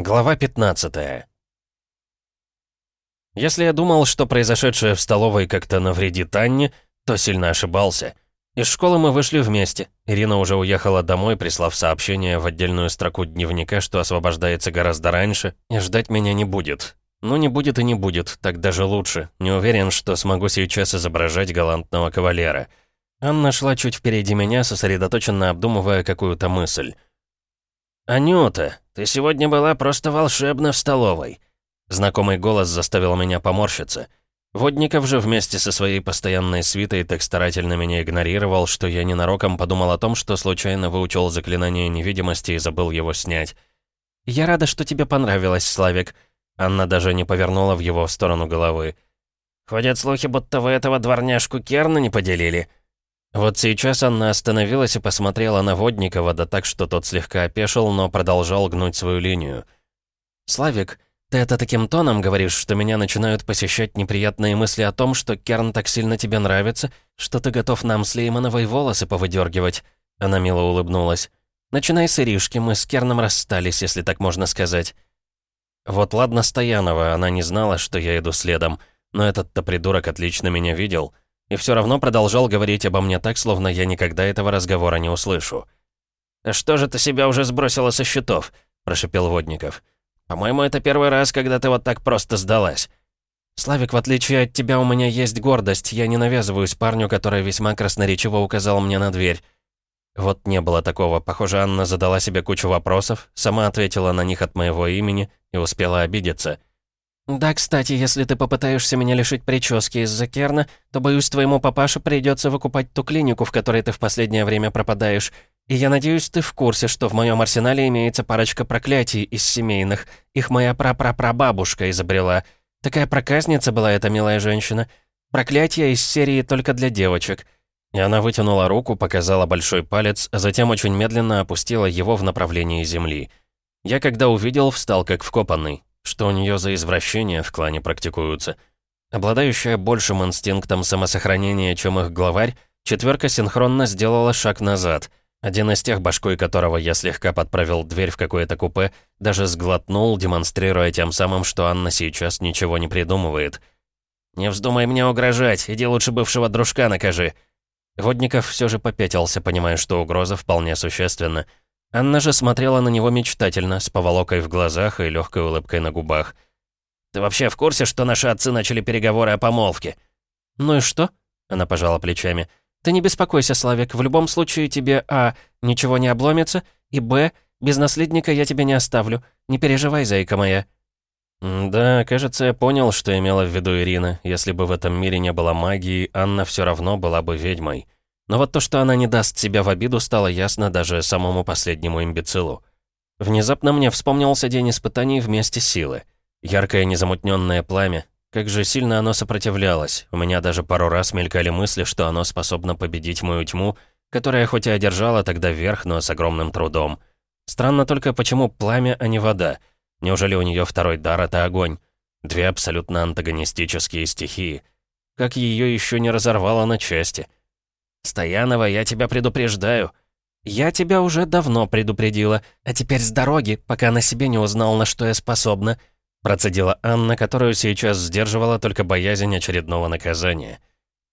Глава 15 Если я думал, что произошедшее в столовой как-то навредит Анне, то сильно ошибался. Из школы мы вышли вместе. Ирина уже уехала домой, прислав сообщение в отдельную строку дневника, что освобождается гораздо раньше, и ждать меня не будет. Ну, не будет и не будет, так даже лучше. Не уверен, что смогу сейчас изображать галантного кавалера. Анна шла чуть впереди меня, сосредоточенно обдумывая какую-то мысль. «Анюта, ты сегодня была просто волшебна в столовой». Знакомый голос заставил меня поморщиться. Водников же вместе со своей постоянной свитой так старательно меня игнорировал, что я ненароком подумал о том, что случайно выучил заклинание невидимости и забыл его снять. «Я рада, что тебе понравилось, Славик». Анна даже не повернула в его сторону головы. «Ходят слухи, будто вы этого дворняжку Керна не поделили». Вот сейчас Анна остановилась и посмотрела на Водникова, да так, что тот слегка опешил, но продолжал гнуть свою линию. «Славик, ты это таким тоном говоришь, что меня начинают посещать неприятные мысли о том, что Керн так сильно тебе нравится, что ты готов нам с Леймановой волосы повыдергивать». Она мило улыбнулась. «Начинай с Иришки, мы с Керном расстались, если так можно сказать». Вот ладно Стоянова, она не знала, что я иду следом, но этот-то придурок отлично меня видел — и все равно продолжал говорить обо мне так, словно я никогда этого разговора не услышу. «А что же ты себя уже сбросила со счетов?» – прошипел Водников. «По-моему, это первый раз, когда ты вот так просто сдалась». «Славик, в отличие от тебя, у меня есть гордость. Я не навязываюсь парню, который весьма красноречиво указал мне на дверь». Вот не было такого. Похоже, Анна задала себе кучу вопросов, сама ответила на них от моего имени и успела обидеться. «Да, кстати, если ты попытаешься меня лишить прически из-за Керна, то, боюсь, твоему папаше придется выкупать ту клинику, в которой ты в последнее время пропадаешь. И я надеюсь, ты в курсе, что в моем арсенале имеется парочка проклятий из семейных. Их моя прапрапрабабушка изобрела. Такая проказница была эта милая женщина. Проклятие из серии только для девочек». И она вытянула руку, показала большой палец, а затем очень медленно опустила его в направлении земли. Я, когда увидел, встал как вкопанный. Что у нее за извращения в клане практикуются? Обладающая большим инстинктом самосохранения, чем их главарь, четверка синхронно сделала шаг назад. Один из тех, башкой которого я слегка подправил дверь в какое-то купе, даже сглотнул, демонстрируя тем самым, что Анна сейчас ничего не придумывает. «Не вздумай мне угрожать, иди лучше бывшего дружка накажи». Водников все же попятился, понимая, что угроза вполне существенна. Анна же смотрела на него мечтательно, с поволокой в глазах и легкой улыбкой на губах. «Ты вообще в курсе, что наши отцы начали переговоры о помолвке?» «Ну и что?» — она пожала плечами. «Ты не беспокойся, Славик, в любом случае тебе, а, ничего не обломится, и, б, без наследника я тебя не оставлю. Не переживай, зайка моя». «Да, кажется, я понял, что имела в виду Ирина. Если бы в этом мире не было магии, Анна все равно была бы ведьмой». Но вот то, что она не даст себя в обиду, стало ясно даже самому последнему имбецилу. Внезапно мне вспомнился день испытаний вместе силы. Яркое незамутненное пламя. Как же сильно оно сопротивлялось. У меня даже пару раз мелькали мысли, что оно способно победить мою тьму, которая хоть и одержала тогда верх, но с огромным трудом. Странно только, почему пламя, а не вода. Неужели у нее второй дар — это огонь? Две абсолютно антагонистические стихии. Как ее еще не разорвало на части — «Стоянова, я тебя предупреждаю». «Я тебя уже давно предупредила, а теперь с дороги, пока на себе не узнал, на что я способна», процедила Анна, которую сейчас сдерживала только боязнь очередного наказания.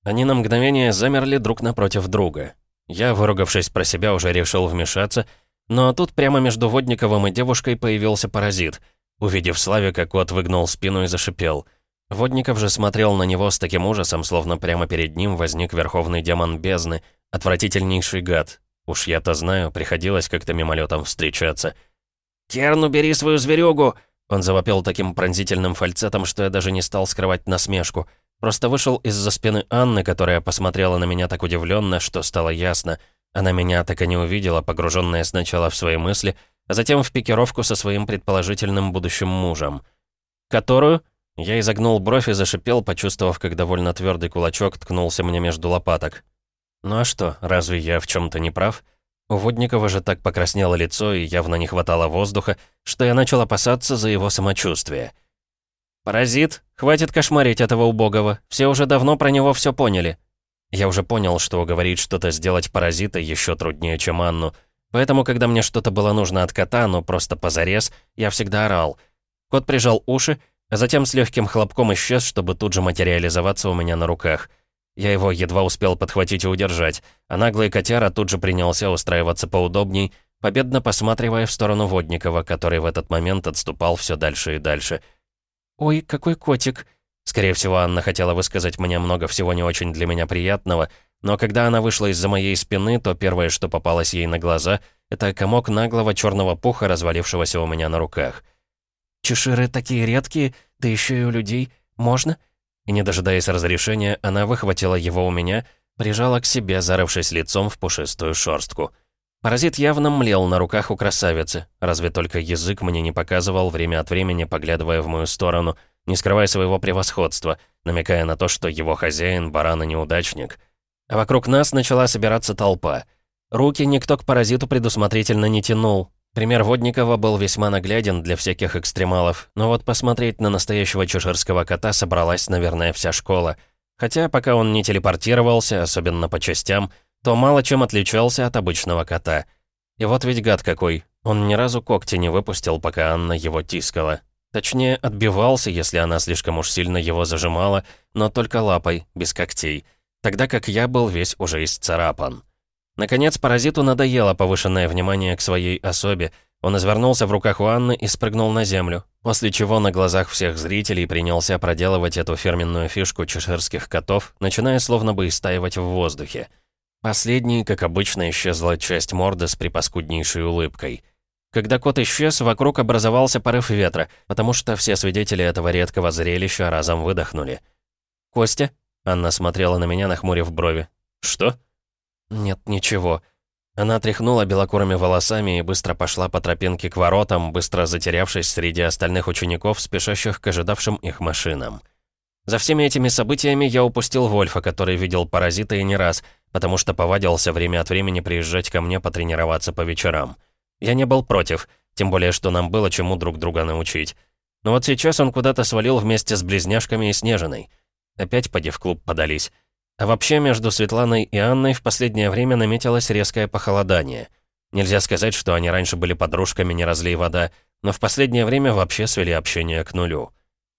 Они на мгновение замерли друг напротив друга. Я, выругавшись про себя, уже решил вмешаться, но тут прямо между Водниковым и девушкой появился паразит. Увидев Славика, кот выгнул спину и зашипел. Водников же смотрел на него с таким ужасом, словно прямо перед ним возник верховный демон бездны, отвратительнейший гад. Уж я-то знаю, приходилось как-то мимолетом встречаться. «Керн, убери свою зверюгу!» Он завопил таким пронзительным фальцетом, что я даже не стал скрывать насмешку. Просто вышел из-за спины Анны, которая посмотрела на меня так удивленно, что стало ясно. Она меня так и не увидела, погруженная сначала в свои мысли, а затем в пикировку со своим предположительным будущим мужем. Которую я изогнул бровь и зашипел, почувствовав, как довольно твердый кулачок ткнулся мне между лопаток. Ну а что, разве я в чем то не прав? У Водникова же так покраснело лицо и явно не хватало воздуха, что я начал опасаться за его самочувствие. «Паразит, хватит кошмарить этого убогого, все уже давно про него все поняли». Я уже понял, что уговорить что-то сделать паразита еще труднее, чем Анну, Поэтому, когда мне что-то было нужно от кота, но просто позарез, я всегда орал. Кот прижал уши, а затем с легким хлопком исчез, чтобы тут же материализоваться у меня на руках. Я его едва успел подхватить и удержать, а наглый котяра тут же принялся устраиваться поудобней, победно посматривая в сторону Водникова, который в этот момент отступал все дальше и дальше. «Ой, какой котик!» Скорее всего, Анна хотела высказать мне много всего не очень для меня приятного, но когда она вышла из-за моей спины, то первое, что попалось ей на глаза, это комок наглого черного пуха, развалившегося у меня на руках. «Чеширы такие редкие, да еще и у людей. Можно?» И не дожидаясь разрешения, она выхватила его у меня, прижала к себе, зарывшись лицом в пушистую шорстку. Паразит явно млел на руках у красавицы, разве только язык мне не показывал, время от времени поглядывая в мою сторону, не скрывая своего превосходства, намекая на то, что его хозяин — баран и неудачник. А вокруг нас начала собираться толпа. Руки никто к паразиту предусмотрительно не тянул. Пример Водникова был весьма нагляден для всяких экстремалов, но вот посмотреть на настоящего чеширского кота собралась, наверное, вся школа. Хотя, пока он не телепортировался, особенно по частям, то мало чем отличался от обычного кота. И вот ведь гад какой. Он ни разу когти не выпустил, пока Анна его тискала. Точнее, отбивался, если она слишком уж сильно его зажимала, но только лапой, без когтей. Тогда как я был весь уже исцарапан. Наконец, паразиту надоело повышенное внимание к своей особе. Он извернулся в руках у Анны и спрыгнул на землю, после чего на глазах всех зрителей принялся проделывать эту фирменную фишку чеширских котов, начиная словно бы истаивать в воздухе. Последней, как обычно, исчезла часть морды с припаскуднейшей улыбкой. Когда кот исчез, вокруг образовался порыв ветра, потому что все свидетели этого редкого зрелища разом выдохнули. «Костя?» — Анна смотрела на меня, нахмурив брови. «Что?» «Нет, ничего». Она тряхнула белокурыми волосами и быстро пошла по тропинке к воротам, быстро затерявшись среди остальных учеников, спешащих к ожидавшим их машинам. За всеми этими событиями я упустил Вольфа, который видел паразита и не раз, потому что повадился время от времени приезжать ко мне потренироваться по вечерам. Я не был против, тем более, что нам было чему друг друга научить. Но вот сейчас он куда-то свалил вместе с близняшками и Снежиной. Опять поди в клуб подались. А вообще, между Светланой и Анной в последнее время наметилось резкое похолодание. Нельзя сказать, что они раньше были подружками «не разлей вода», но в последнее время вообще свели общение к нулю.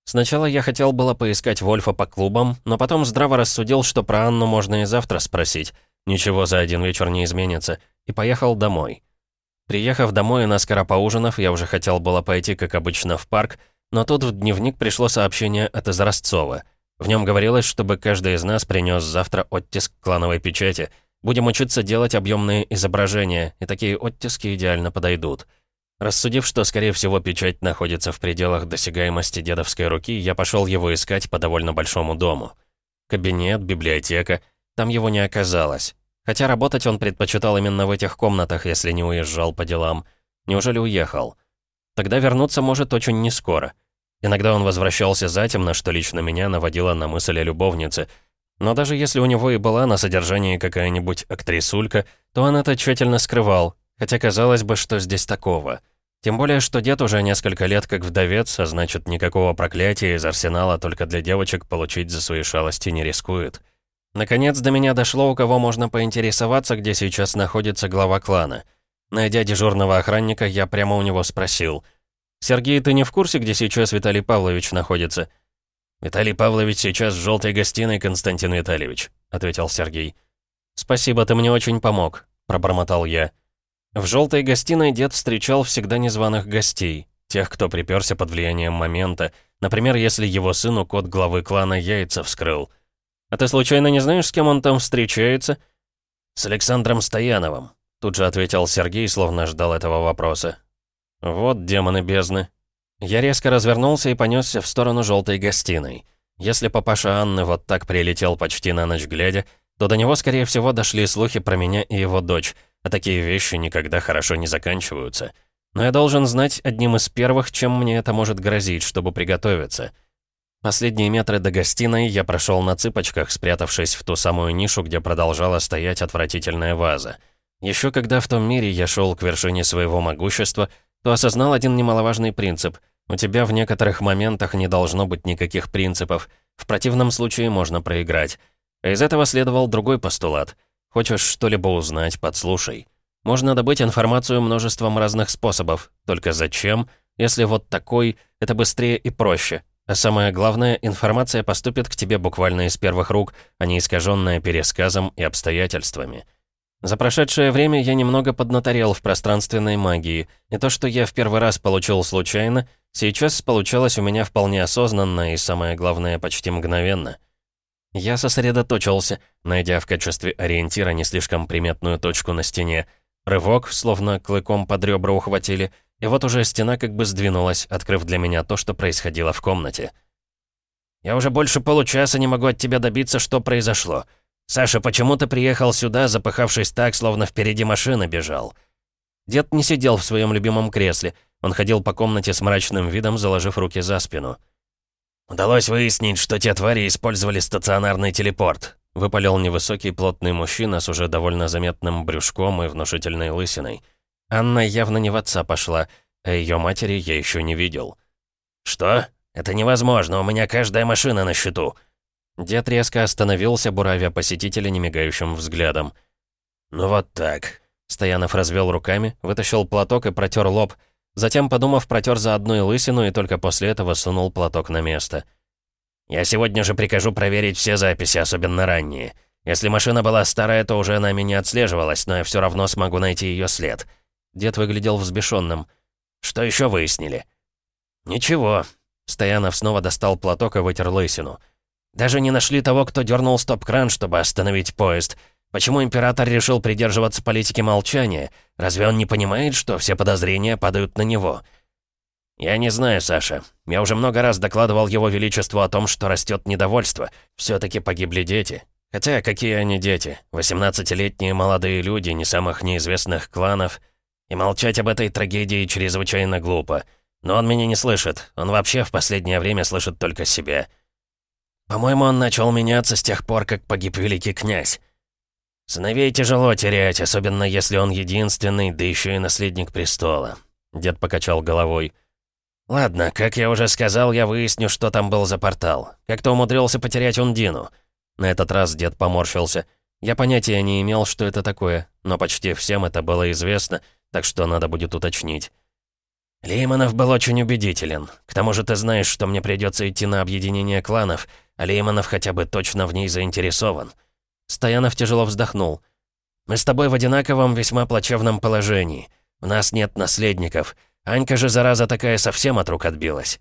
Сначала я хотел было поискать Вольфа по клубам, но потом здраво рассудил, что про Анну можно и завтра спросить. Ничего за один вечер не изменится. И поехал домой. Приехав домой и наскоро поужинав, я уже хотел было пойти, как обычно, в парк, но тут в дневник пришло сообщение от Изразцова. В нем говорилось, чтобы каждый из нас принес завтра оттиск клановой печати. Будем учиться делать объемные изображения, и такие оттиски идеально подойдут. Рассудив, что, скорее всего, печать находится в пределах досягаемости дедовской руки, я пошел его искать по довольно большому дому. Кабинет, библиотека. Там его не оказалось. Хотя работать он предпочитал именно в этих комнатах, если не уезжал по делам. Неужели уехал? Тогда вернуться может очень нескоро. Иногда он возвращался затемно, что лично меня наводило на мысль о любовнице. Но даже если у него и была на содержании какая-нибудь актрисулька, то он это тщательно скрывал, Хотя казалось бы, что здесь такого. Тем более, что дед уже несколько лет как вдовец, а значит, никакого проклятия из арсенала только для девочек получить за свои шалости не рискует. Наконец до меня дошло, у кого можно поинтересоваться, где сейчас находится глава клана. Найдя дежурного охранника, я прямо у него спросил. «Сергей, ты не в курсе, где сейчас Виталий Павлович находится?» «Виталий Павлович сейчас в желтой гостиной, Константин Витальевич», — ответил Сергей. «Спасибо, ты мне очень помог», — пробормотал я. В желтой гостиной дед встречал всегда незваных гостей, тех, кто приперся под влиянием момента, например, если его сыну кот главы клана яйца вскрыл. «А ты случайно не знаешь, с кем он там встречается?» «С Александром Стояновым», — тут же ответил Сергей, словно ждал этого вопроса. «Вот демоны бездны». Я резко развернулся и понесся в сторону желтой гостиной. Если папаша Анны вот так прилетел почти на ночь глядя, то до него, скорее всего, дошли слухи про меня и его дочь — а такие вещи никогда хорошо не заканчиваются. Но я должен знать одним из первых, чем мне это может грозить, чтобы приготовиться. Последние метры до гостиной я прошел на цыпочках, спрятавшись в ту самую нишу, где продолжала стоять отвратительная ваза. Еще когда в том мире я шел к вершине своего могущества, то осознал один немаловажный принцип. У тебя в некоторых моментах не должно быть никаких принципов. В противном случае можно проиграть. Из этого следовал другой постулат. Хочешь что-либо узнать, подслушай. Можно добыть информацию множеством разных способов. Только зачем, если вот такой, это быстрее и проще. А самое главное, информация поступит к тебе буквально из первых рук, а не искаженная пересказом и обстоятельствами. За прошедшее время я немного поднаторел в пространственной магии, и то, что я в первый раз получил случайно, сейчас получалось у меня вполне осознанно и, самое главное, почти мгновенно. Я сосредоточился, найдя в качестве ориентира не слишком приметную точку на стене. Рывок, словно клыком под ребра ухватили, и вот уже стена как бы сдвинулась, открыв для меня то, что происходило в комнате. «Я уже больше получаса не могу от тебя добиться, что произошло. «Саша, почему ты приехал сюда, запыхавшись так, словно впереди машины бежал?» Дед не сидел в своем любимом кресле. Он ходил по комнате с мрачным видом, заложив руки за спину. «Удалось выяснить, что те твари использовали стационарный телепорт», выпалил невысокий плотный мужчина с уже довольно заметным брюшком и внушительной лысиной. Анна явно не в отца пошла, а ее матери я еще не видел. «Что? Это невозможно, у меня каждая машина на счету. Дед резко остановился, буравя посетителя немигающим взглядом. «Ну вот так». Стоянов развел руками, вытащил платок и протер лоб. Затем, подумав, протер за одну лысину и только после этого сунул платок на место. «Я сегодня же прикажу проверить все записи, особенно ранние. Если машина была старая, то уже нами не отслеживалась, но я все равно смогу найти ее след». Дед выглядел взбешенным. «Что еще выяснили?» «Ничего». Стоянов снова достал платок и вытер лысину. Даже не нашли того, кто дернул стоп-кран, чтобы остановить поезд. Почему император решил придерживаться политики молчания? Разве он не понимает, что все подозрения падают на него? Я не знаю, Саша. Я уже много раз докладывал его величеству о том, что растет недовольство. Все-таки погибли дети. Хотя какие они дети? 18-летние молодые люди, не самых неизвестных кланов. И молчать об этой трагедии чрезвычайно глупо. Но он меня не слышит. Он вообще в последнее время слышит только себя. По-моему, он начал меняться с тех пор, как погиб великий князь. Сыновей тяжело терять, особенно если он единственный, да еще и наследник престола. Дед покачал головой. «Ладно, как я уже сказал, я выясню, что там был за портал. Как-то умудрился потерять Ундину». На этот раз дед поморщился. Я понятия не имел, что это такое, но почти всем это было известно, так что надо будет уточнить. Лейманов был очень убедителен. К тому же ты знаешь, что мне придется идти на объединение кланов, а Лейманов хотя бы точно в ней заинтересован. Стоянов тяжело вздохнул. «Мы с тобой в одинаковом весьма плачевном положении. У нас нет наследников. Анька же, зараза такая, совсем от рук отбилась.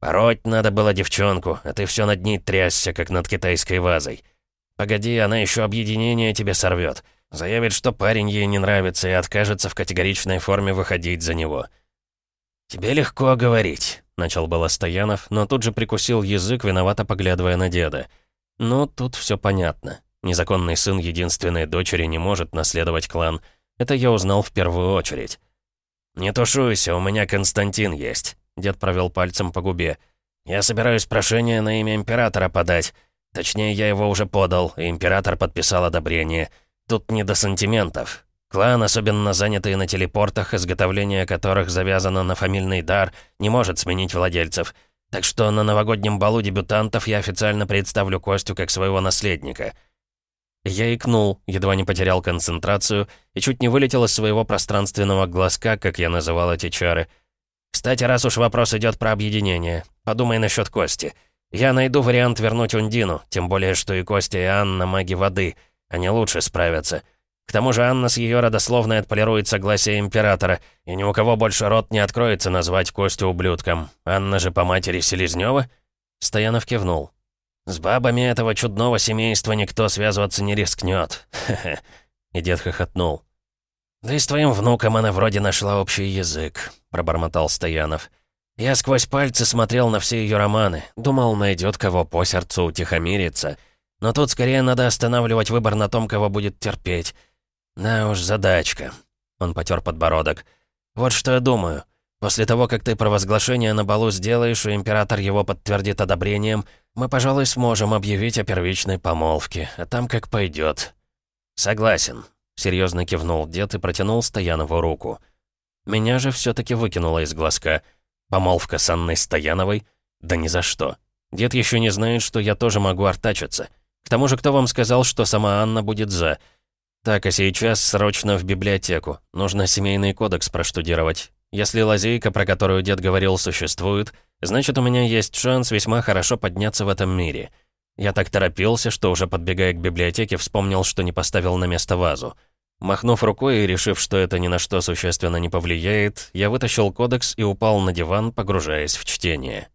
Пороть надо было девчонку, а ты все над ней трясся, как над китайской вазой. Погоди, она еще объединение тебе сорвет. Заявит, что парень ей не нравится и откажется в категоричной форме выходить за него». «Тебе легко говорить», — начал было Стоянов, но тут же прикусил язык, виновато поглядывая на деда. «Ну, тут все понятно. Незаконный сын единственной дочери не может наследовать клан. Это я узнал в первую очередь». «Не тушуйся, у меня Константин есть», — дед провел пальцем по губе. «Я собираюсь прошение на имя императора подать. Точнее, я его уже подал, и император подписал одобрение. Тут не до сантиментов. Клан, особенно занятый на телепортах, изготовление которых завязано на фамильный дар, не может сменить владельцев. Так что на новогоднем балу дебютантов я официально представлю Костю как своего наследника. Я икнул, едва не потерял концентрацию и чуть не вылетел из своего пространственного глазка, как я называл эти чары. Кстати, раз уж вопрос идет про объединение, подумай насчет Кости. Я найду вариант вернуть Ундину, тем более, что и Костя, и Анна маги воды. Они лучше справятся. Тому же Анна с ее родословной отполирует согласие императора, и ни у кого больше рот не откроется назвать Костю ублюдком. Анна же по матери Селезнева? Стоянов кивнул. «С бабами этого чудного семейства никто связываться не рискнет. Хе-хе». И дед хохотнул. «Да и с твоим внуком она вроде нашла общий язык», — пробормотал Стоянов. «Я сквозь пальцы смотрел на все ее романы, думал, найдет кого по сердцу утихомириться. Но тут скорее надо останавливать выбор на том, кого будет терпеть. «Да уж, задачка». Он потер подбородок. «Вот что я думаю. После того, как ты провозглашение на балу сделаешь, и император его подтвердит одобрением, мы, пожалуй, сможем объявить о первичной помолвке, а там как пойдет. «Согласен», — серьезно кивнул дед и протянул Стоянову руку. Меня же все таки выкинуло из глазка. Помолвка с Анной Стояновой? Да ни за что. Дед еще не знает, что я тоже могу артачиться. К тому же, кто вам сказал, что сама Анна будет «за»? Так, а сейчас срочно в библиотеку. Нужно семейный кодекс проштудировать. Если лазейка, про которую дед говорил, существует, значит, у меня есть шанс весьма хорошо подняться в этом мире. Я так торопился, что уже подбегая к библиотеке, вспомнил, что не поставил на место вазу. Махнув рукой и решив, что это ни на что существенно не повлияет, я вытащил кодекс и упал на диван, погружаясь в чтение.